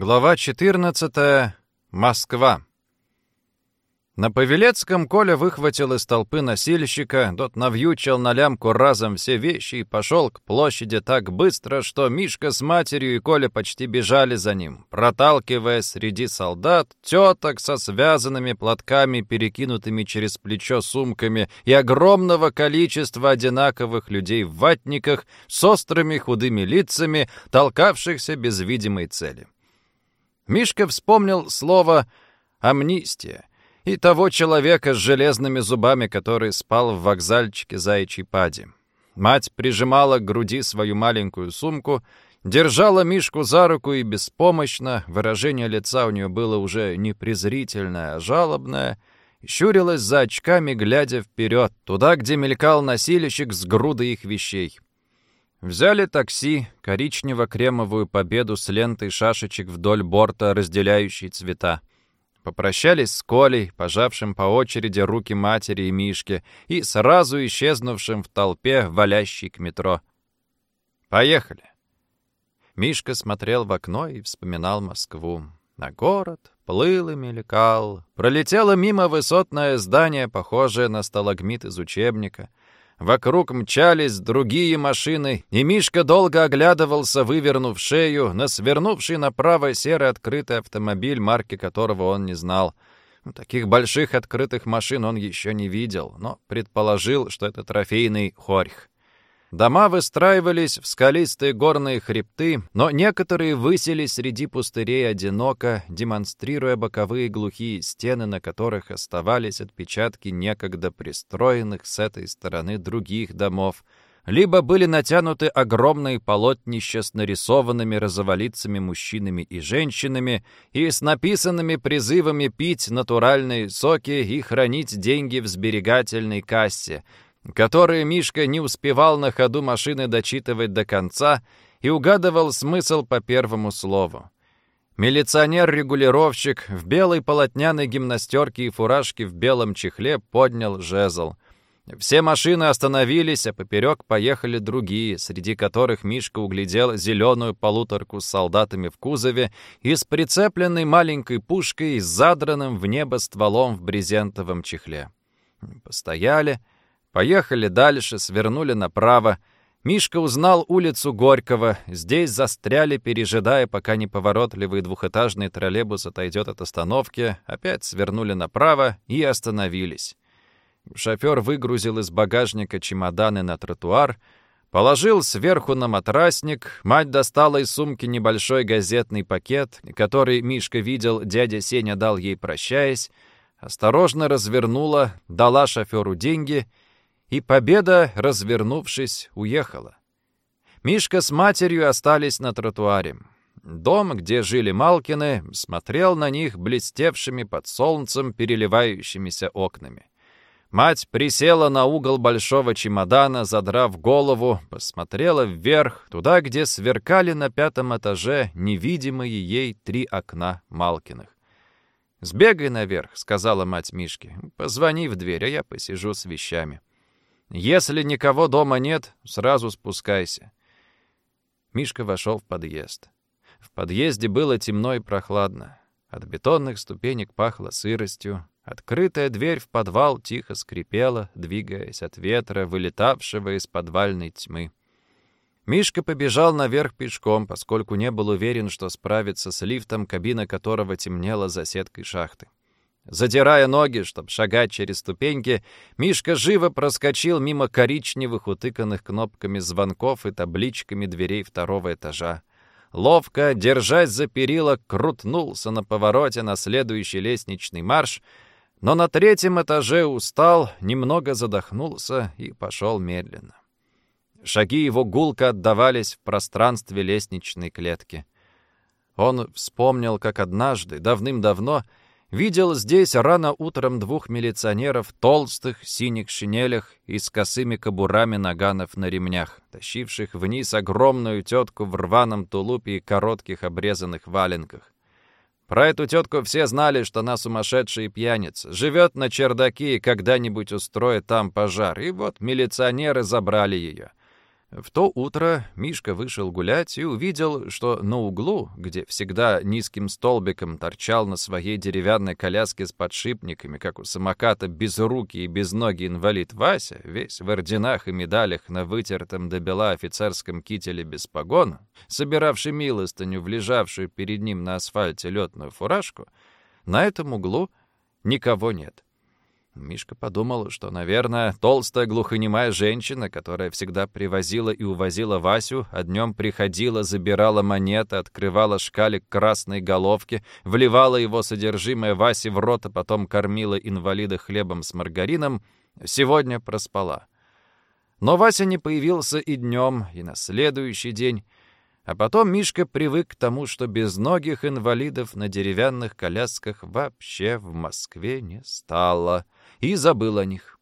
Глава 14. Москва. На Павелецком Коля выхватил из толпы носильщика, тот навьючил на лямку разом все вещи и пошел к площади так быстро, что Мишка с матерью и Коля почти бежали за ним, проталкивая среди солдат, теток со связанными платками, перекинутыми через плечо сумками, и огромного количества одинаковых людей в ватниках с острыми худыми лицами, толкавшихся без видимой цели. Мишка вспомнил слово «амнистия», и того человека с железными зубами, который спал в вокзальчике Заячьей Пади. Мать прижимала к груди свою маленькую сумку, держала Мишку за руку и беспомощно, выражение лица у нее было уже не презрительное, а жалобное, щурилась за очками, глядя вперед, туда, где мелькал носильщик с грудой их вещей. Взяли такси, коричнево-кремовую победу с лентой шашечек вдоль борта, разделяющей цвета. Попрощались с Колей, пожавшим по очереди руки матери и Мишки, и сразу исчезнувшим в толпе, валящей к метро. «Поехали!» Мишка смотрел в окно и вспоминал Москву. На город плыл и мелькал. Пролетело мимо высотное здание, похожее на сталагмит из учебника. Вокруг мчались другие машины, и Мишка долго оглядывался, вывернув шею, на свернувший направо серый открытый автомобиль, марки которого он не знал. Ну, таких больших открытых машин он еще не видел, но предположил, что это трофейный хорьх. Дома выстраивались в скалистые горные хребты, но некоторые высели среди пустырей одиноко, демонстрируя боковые глухие стены, на которых оставались отпечатки некогда пристроенных с этой стороны других домов, либо были натянуты огромные полотнища с нарисованными розоволицами мужчинами и женщинами и с написанными призывами пить натуральные соки и хранить деньги в сберегательной кассе — которые Мишка не успевал на ходу машины дочитывать до конца и угадывал смысл по первому слову. Милиционер-регулировщик в белой полотняной гимнастерке и фуражке в белом чехле поднял жезл. Все машины остановились, а поперек поехали другие, среди которых Мишка углядел зеленую полуторку с солдатами в кузове и с прицепленной маленькой пушкой с задранным в небо стволом в брезентовом чехле. Постояли, Поехали дальше, свернули направо. Мишка узнал улицу Горького. Здесь застряли, пережидая, пока неповоротливый двухэтажный троллейбус отойдет от остановки. Опять свернули направо и остановились. Шофер выгрузил из багажника чемоданы на тротуар, положил сверху на матрасник. Мать достала из сумки небольшой газетный пакет, который Мишка видел, дядя Сеня дал ей, прощаясь. Осторожно развернула, дала шоферу деньги — и Победа, развернувшись, уехала. Мишка с матерью остались на тротуаре. Дом, где жили Малкины, смотрел на них блестевшими под солнцем переливающимися окнами. Мать присела на угол большого чемодана, задрав голову, посмотрела вверх, туда, где сверкали на пятом этаже невидимые ей три окна Малкиных. «Сбегай наверх», — сказала мать Мишке. «Позвони в дверь, а я посижу с вещами». Если никого дома нет, сразу спускайся. Мишка вошел в подъезд. В подъезде было темно и прохладно. От бетонных ступенек пахло сыростью. Открытая дверь в подвал тихо скрипела, двигаясь от ветра, вылетавшего из подвальной тьмы. Мишка побежал наверх пешком, поскольку не был уверен, что справится с лифтом, кабина которого темнела за сеткой шахты. Задирая ноги, чтобы шагать через ступеньки, Мишка живо проскочил мимо коричневых, утыканных кнопками звонков и табличками дверей второго этажа. Ловко, держась за перила, крутнулся на повороте на следующий лестничный марш, но на третьем этаже устал, немного задохнулся и пошел медленно. Шаги его гулко отдавались в пространстве лестничной клетки. Он вспомнил, как однажды, давным-давно, видел здесь рано утром двух милиционеров в толстых синих шинелях и с косыми кобурами наганов на ремнях, тащивших вниз огромную тетку в рваном тулупе и коротких обрезанных валенках. Про эту тетку все знали, что она сумасшедшая и пьяница, живет на чердаке и когда-нибудь устроит там пожар, и вот милиционеры забрали ее. В то утро Мишка вышел гулять и увидел, что на углу, где всегда низким столбиком торчал на своей деревянной коляске с подшипниками, как у самоката безрукий и безногий инвалид Вася, весь в орденах и медалях на вытертом до бела офицерском кителе без погон, собиравший милостыню в лежавшую перед ним на асфальте летную фуражку, на этом углу никого нет. Мишка подумал, что, наверное, толстая глухонемая женщина, которая всегда привозила и увозила Васю, а днем приходила, забирала монеты, открывала шкалик красной головки, вливала его содержимое Васе в рот, а потом кормила инвалида хлебом с маргарином, сегодня проспала. Но Вася не появился и днем, и на следующий день, а потом Мишка привык к тому, что безногих инвалидов на деревянных колясках вообще в Москве не стало — и забыл о них.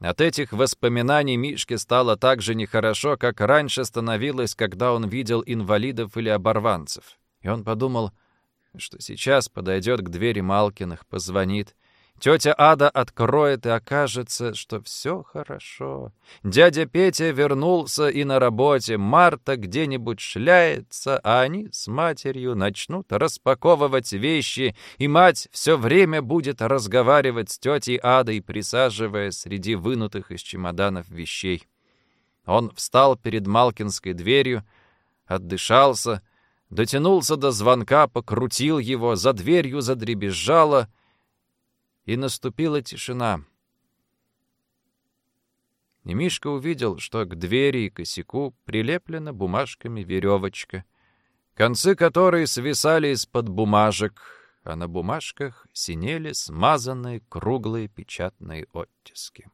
От этих воспоминаний Мишке стало так же нехорошо, как раньше становилось, когда он видел инвалидов или оборванцев. И он подумал, что сейчас подойдет к двери Малкиных, позвонит, Тетя Ада откроет, и окажется, что все хорошо. Дядя Петя вернулся и на работе, Марта где-нибудь шляется, а они с матерью начнут распаковывать вещи, и мать все время будет разговаривать с тетей Адой, присаживая среди вынутых из чемоданов вещей. Он встал перед Малкинской дверью, отдышался, дотянулся до звонка, покрутил его, за дверью задребезжало — и наступила тишина. И Мишка увидел, что к двери и косяку прилеплена бумажками веревочка, концы которой свисали из-под бумажек, а на бумажках синели смазанные круглые печатные оттиски.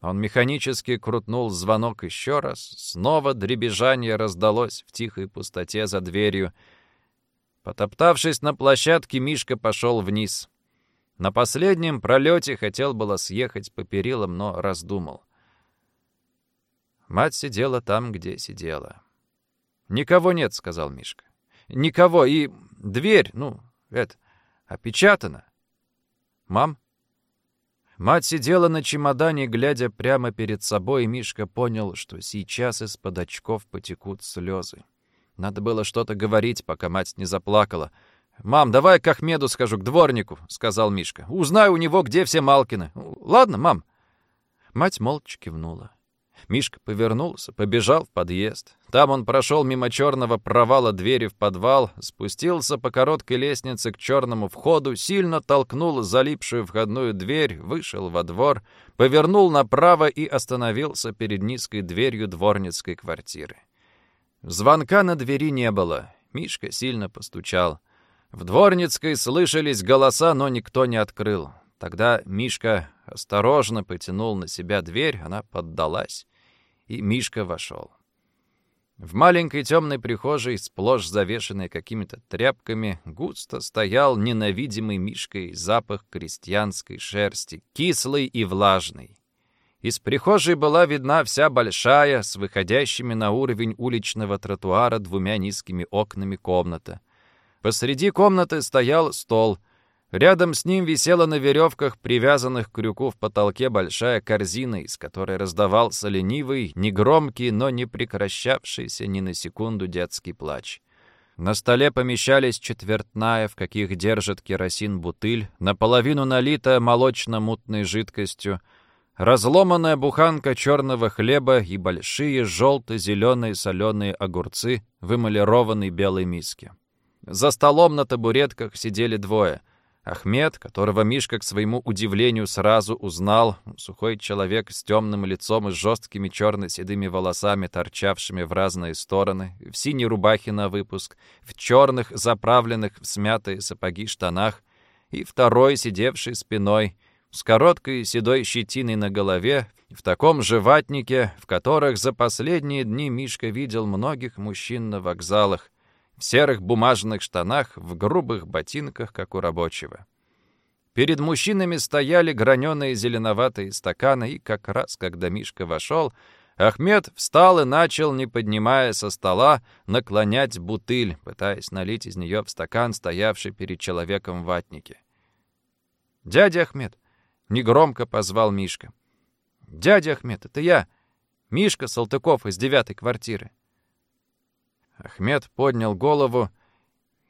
Он механически крутнул звонок еще раз. Снова дребезжание раздалось в тихой пустоте за дверью. Потоптавшись на площадке, Мишка пошел вниз. На последнем пролете хотел было съехать по перилам, но раздумал. Мать сидела там, где сидела. «Никого нет», — сказал Мишка. «Никого, и дверь, ну, это, опечатана». «Мам?» Мать сидела на чемодане, глядя прямо перед собой, и Мишка понял, что сейчас из-под очков потекут слезы. Надо было что-то говорить, пока мать не заплакала — «Мам, давай к Ахмеду схожу, к дворнику», — сказал Мишка. «Узнаю у него, где все Малкины. Ладно, мам?» Мать молча кивнула. Мишка повернулся, побежал в подъезд. Там он прошел мимо черного провала двери в подвал, спустился по короткой лестнице к черному входу, сильно толкнул залипшую входную дверь, вышел во двор, повернул направо и остановился перед низкой дверью дворницкой квартиры. Звонка на двери не было. Мишка сильно постучал. В Дворницкой слышались голоса, но никто не открыл. Тогда Мишка осторожно потянул на себя дверь, она поддалась, и Мишка вошел. В маленькой темной прихожей, сплошь завешенной какими-то тряпками, густо стоял ненавидимый Мишкой запах крестьянской шерсти, кислый и влажный. Из прихожей была видна вся большая, с выходящими на уровень уличного тротуара двумя низкими окнами комната. Посреди комнаты стоял стол. Рядом с ним висела на веревках, привязанных к крюку в потолке, большая корзина, из которой раздавался ленивый, негромкий, но не прекращавшийся ни на секунду детский плач. На столе помещались четвертная, в каких держит керосин бутыль, наполовину налитая молочно-мутной жидкостью, разломанная буханка черного хлеба и большие желто-зеленые соленые огурцы в эмалированной белой миске. За столом на табуретках сидели двое. Ахмед, которого Мишка, к своему удивлению, сразу узнал, сухой человек с темным лицом и жесткими черно-седыми волосами, торчавшими в разные стороны, в синей рубахе на выпуск, в черных, заправленных в смятые сапоги штанах, и второй, сидевший спиной, с короткой седой щетиной на голове, в таком же ватнике, в которых за последние дни Мишка видел многих мужчин на вокзалах, в серых бумажных штанах, в грубых ботинках, как у рабочего. Перед мужчинами стояли граненые зеленоватые стаканы, и как раз, когда Мишка вошел, Ахмед встал и начал, не поднимая со стола, наклонять бутыль, пытаясь налить из нее в стакан, стоявший перед человеком в ватнике. «Дядя Ахмед!» — негромко позвал Мишка. «Дядя Ахмед, это я! Мишка Салтыков из девятой квартиры. Ахмед поднял голову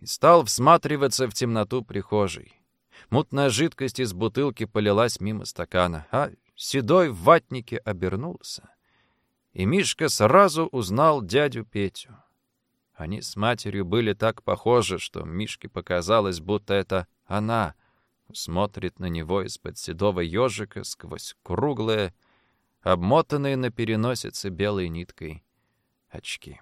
и стал всматриваться в темноту прихожей. Мутная жидкость из бутылки полилась мимо стакана, а седой в ватнике обернулся. И Мишка сразу узнал дядю Петю. Они с матерью были так похожи, что Мишке показалось, будто это она смотрит на него из-под седого ежика сквозь круглые, обмотанные на переносице белой ниткой очки.